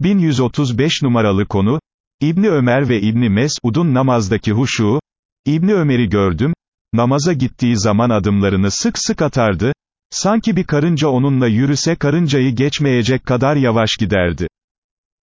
1135 numaralı konu, İbni Ömer ve İbni Mes'ud'un namazdaki huşu, İbni Ömer'i gördüm, namaza gittiği zaman adımlarını sık sık atardı, sanki bir karınca onunla yürüse karıncayı geçmeyecek kadar yavaş giderdi.